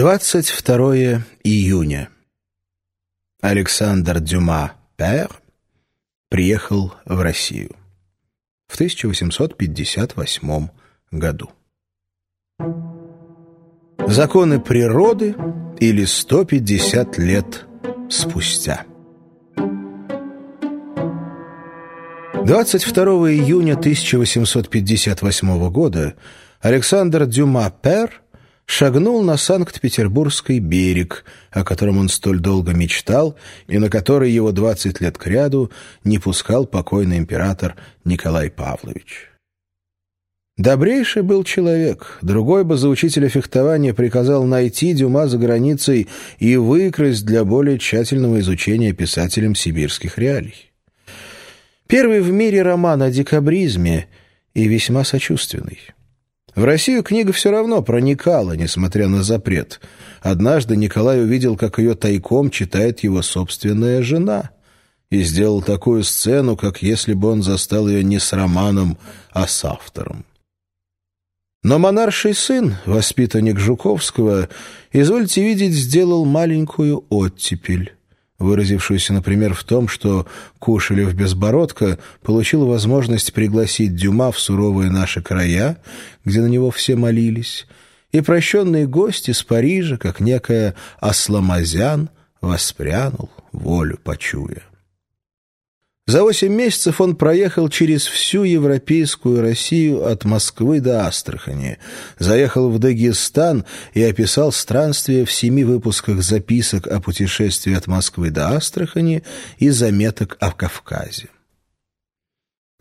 22 июня. Александр Дюма Пер приехал в Россию в 1858 году. Законы природы или 150 лет спустя. 22 июня 1858 года Александр Дюма Пер шагнул на Санкт-Петербургский берег, о котором он столь долго мечтал и на который его 20 лет кряду не пускал покойный император Николай Павлович. Добрейший был человек. Другой бы за учителя фехтования приказал найти Дюма за границей и выкрасть для более тщательного изучения писателем сибирских реалий. Первый в мире роман о декабризме и весьма сочувственный. В Россию книга все равно проникала, несмотря на запрет. Однажды Николай увидел, как ее тайком читает его собственная жена, и сделал такую сцену, как если бы он застал ее не с романом, а с автором. Но монарший сын, воспитанник Жуковского, извольте видеть, сделал маленькую оттепель выразившуюся, например, в том, что Кушелев-Безбородко получил возможность пригласить Дюма в суровые наши края, где на него все молились, и прощенный гость из Парижа, как некая Асламазян, воспрянул, волю почуя. За восемь месяцев он проехал через всю европейскую Россию от Москвы до Астрахани, заехал в Дагестан и описал странствие в семи выпусках записок о путешествии от Москвы до Астрахани и заметок о Кавказе.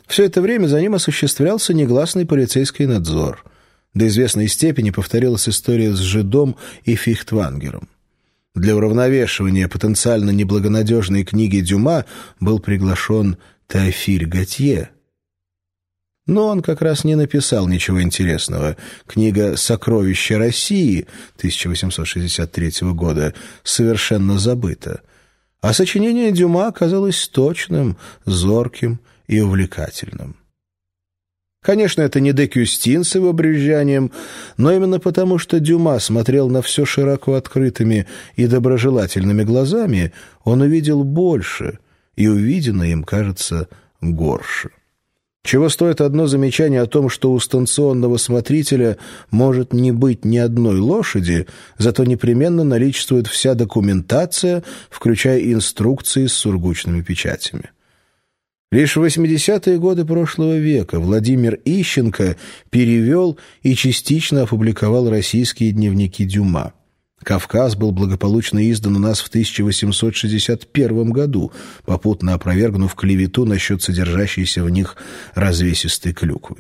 Все это время за ним осуществлялся негласный полицейский надзор. До известной степени повторилась история с Жидом и Фихтвангером. Для уравновешивания потенциально неблагонадежной книги Дюма был приглашен Теофиль Готье. Но он как раз не написал ничего интересного. Книга «Сокровища России» 1863 года совершенно забыта. А сочинение Дюма оказалось точным, зорким и увлекательным. Конечно, это не Декюстин с его брюзжанием, но именно потому, что Дюма смотрел на все широко открытыми и доброжелательными глазами, он увидел больше, и увиденное им кажется горше. Чего стоит одно замечание о том, что у станционного смотрителя может не быть ни одной лошади, зато непременно наличествует вся документация, включая инструкции с сургучными печатями. Лишь в 80-е годы прошлого века Владимир Ищенко перевел и частично опубликовал российские дневники Дюма. «Кавказ» был благополучно издан у нас в 1861 году, попутно опровергнув клевету насчет содержащейся в них развесистой клюквы.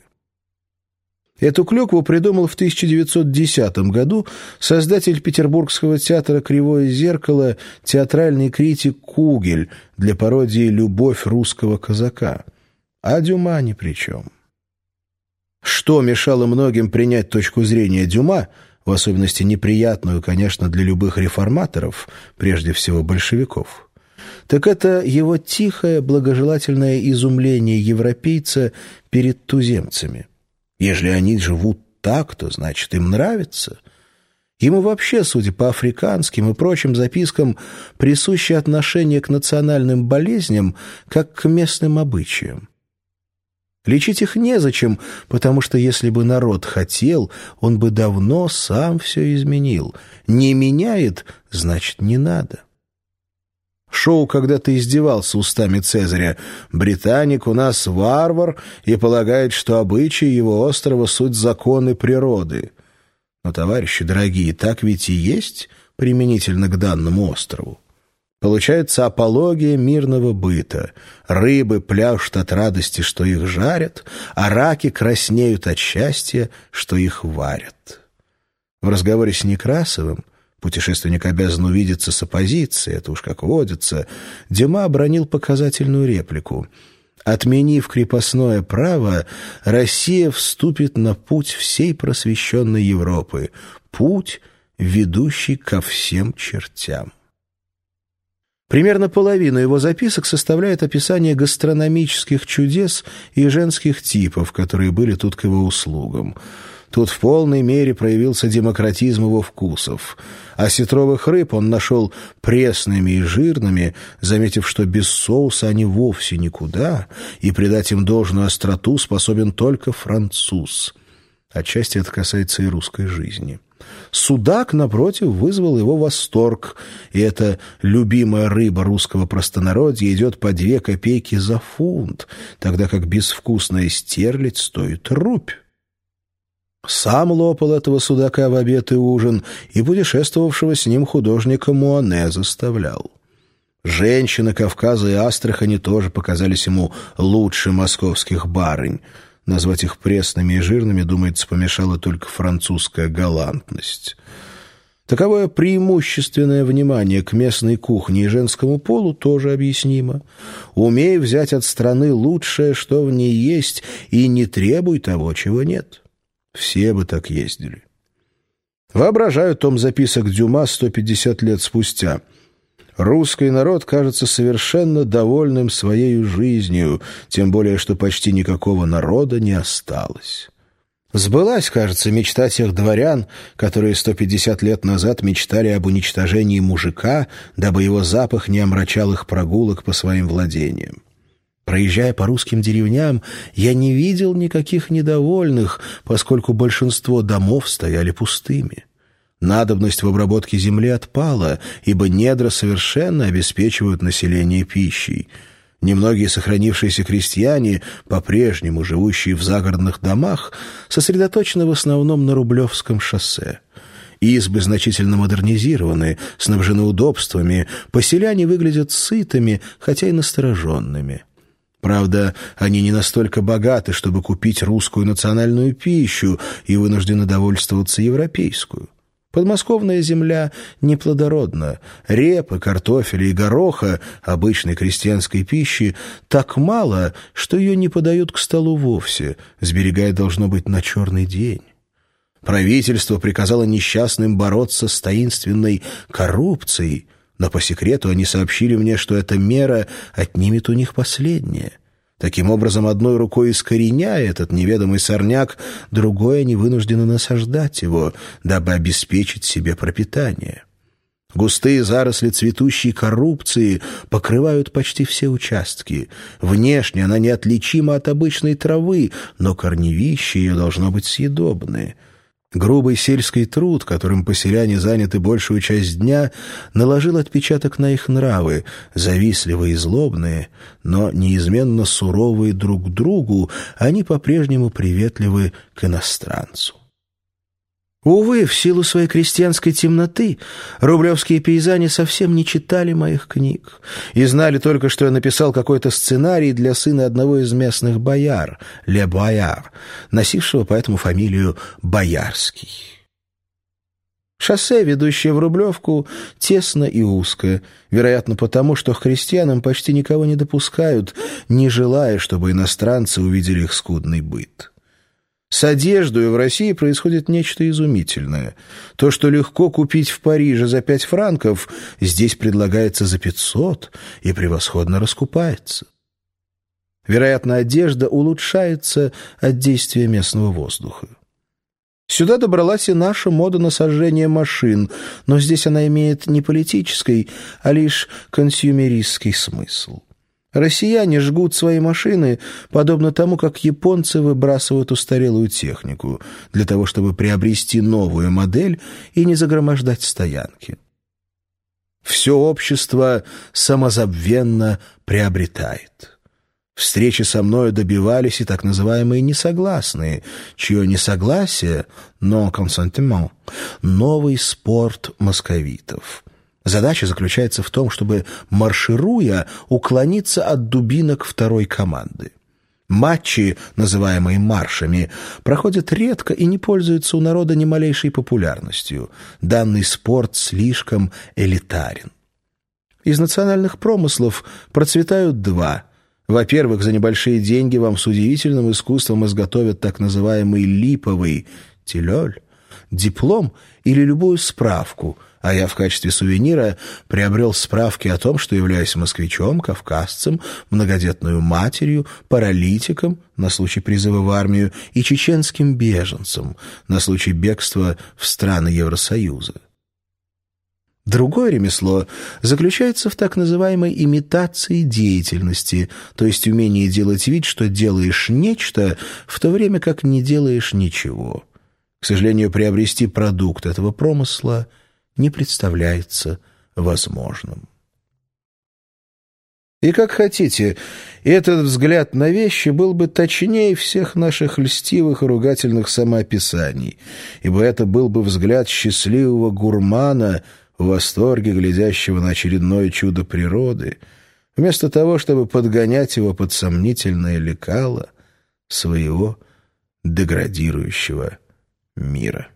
Эту клюкву придумал в 1910 году создатель Петербургского театра «Кривое зеркало» театральный критик Кугель для пародии «Любовь русского казака». А Дюма ни при чем. Что мешало многим принять точку зрения Дюма, в особенности неприятную, конечно, для любых реформаторов, прежде всего большевиков? Так это его тихое, благожелательное изумление европейца перед туземцами. Ежели они живут так, то значит им нравится. Ему вообще, судя по африканским и прочим запискам, присуще отношение к национальным болезням, как к местным обычаям. Лечить их незачем, потому что если бы народ хотел, он бы давно сам все изменил. Не меняет, значит, не надо. Шоу когда-то издевался устами Цезаря. «Британик у нас варвар и полагает, что обычаи его острова — суть законы природы». Но, товарищи дорогие, так ведь и есть применительно к данному острову. Получается апология мирного быта. Рыбы пляшут от радости, что их жарят, а раки краснеют от счастья, что их варят. В разговоре с Некрасовым Путешественник обязан увидеться с оппозицией, это уж как водится. Дюма обронил показательную реплику. Отменив крепостное право, Россия вступит на путь всей просвещенной Европы, путь, ведущий ко всем чертям. Примерно половину его записок составляет описание гастрономических чудес и женских типов, которые были тут к его услугам – Тут в полной мере проявился демократизм его вкусов. А сетровых рыб он нашел пресными и жирными, заметив, что без соуса они вовсе никуда, и придать им должную остроту способен только француз. Отчасти это касается и русской жизни. Судак, напротив, вызвал его восторг, и эта любимая рыба русского простонародья идет по две копейки за фунт, тогда как безвкусная стерлядь стоит рубь. Сам лопал этого судака в обед и ужин, и путешествовавшего с ним художника Муане заставлял. Женщины Кавказа и Астрахани тоже показались ему лучше московских барынь. Назвать их пресными и жирными, думается, помешала только французская галантность. Таковое преимущественное внимание к местной кухне и женскому полу тоже объяснимо. Умей взять от страны лучшее, что в ней есть, и не требуй того, чего нет. Все бы так ездили. Воображаю том записок Дюма 150 лет спустя — Русский народ кажется совершенно довольным своей жизнью, тем более, что почти никакого народа не осталось. Сбылась, кажется, мечта тех дворян, которые 150 лет назад мечтали об уничтожении мужика, дабы его запах не омрачал их прогулок по своим владениям. Проезжая по русским деревням, я не видел никаких недовольных, поскольку большинство домов стояли пустыми. Надобность в обработке земли отпала, ибо недра совершенно обеспечивают население пищей. Немногие сохранившиеся крестьяне, по-прежнему живущие в загородных домах, сосредоточены в основном на Рублевском шоссе. Избы значительно модернизированы, снабжены удобствами, поселяне выглядят сытыми, хотя и настороженными. Правда, они не настолько богаты, чтобы купить русскую национальную пищу и вынуждены довольствоваться европейскую. Подмосковная земля неплодородна. Репы, картофеля и гороха, обычной крестьянской пищи, так мало, что ее не подают к столу вовсе, сберегая должно быть на черный день. Правительство приказало несчастным бороться с таинственной коррупцией, но по секрету они сообщили мне, что эта мера отнимет у них последнее — Таким образом, одной рукой искореняя этот неведомый сорняк, другой они вынуждены насаждать его, дабы обеспечить себе пропитание. Густые заросли цветущей коррупции покрывают почти все участки. Внешне она неотличима от обычной травы, но корневища ее должно быть съедобные — Грубый сельский труд, которым поселяне заняты большую часть дня, наложил отпечаток на их нравы, завистливые и злобные, но неизменно суровые друг к другу, они по-прежнему приветливы к иностранцу. Увы, в силу своей крестьянской темноты рублевские пейзане совсем не читали моих книг и знали только, что я написал какой-то сценарий для сына одного из местных бояр, Ле Бояр, носившего поэтому фамилию Боярский. Шоссе, ведущее в Рублевку, тесно и узкое, вероятно потому, что к христианам почти никого не допускают, не желая, чтобы иностранцы увидели их скудный быт. С одеждой в России происходит нечто изумительное. То, что легко купить в Париже за пять франков, здесь предлагается за пятьсот и превосходно раскупается. Вероятно, одежда улучшается от действия местного воздуха. Сюда добралась и наша мода на сожжение машин, но здесь она имеет не политический, а лишь консюмеристский смысл. Россияне жгут свои машины, подобно тому, как японцы выбрасывают устарелую технику, для того, чтобы приобрести новую модель и не загромождать стоянки. Все общество самозабвенно приобретает. Встречи со мною добивались и так называемые несогласные, чье несогласие, non consentement, новый спорт московитов — Задача заключается в том, чтобы, маршируя, уклониться от дубинок второй команды. Матчи, называемые маршами, проходят редко и не пользуются у народа ни малейшей популярностью. Данный спорт слишком элитарен. Из национальных промыслов процветают два. Во-первых, за небольшие деньги вам с удивительным искусством изготовят так называемый липовый телёль, диплом или любую справку – а я в качестве сувенира приобрел справки о том, что являюсь москвичом, кавказцем, многодетную матерью, паралитиком на случай призыва в армию и чеченским беженцем на случай бегства в страны Евросоюза. Другое ремесло заключается в так называемой имитации деятельности, то есть умении делать вид, что делаешь нечто, в то время как не делаешь ничего. К сожалению, приобрести продукт этого промысла не представляется возможным. И как хотите, этот взгляд на вещи был бы точнее всех наших льстивых и ругательных самоописаний, ибо это был бы взгляд счастливого гурмана — в восторге глядящего на очередное чудо природы, вместо того, чтобы подгонять его под сомнительное лекало своего деградирующего мира.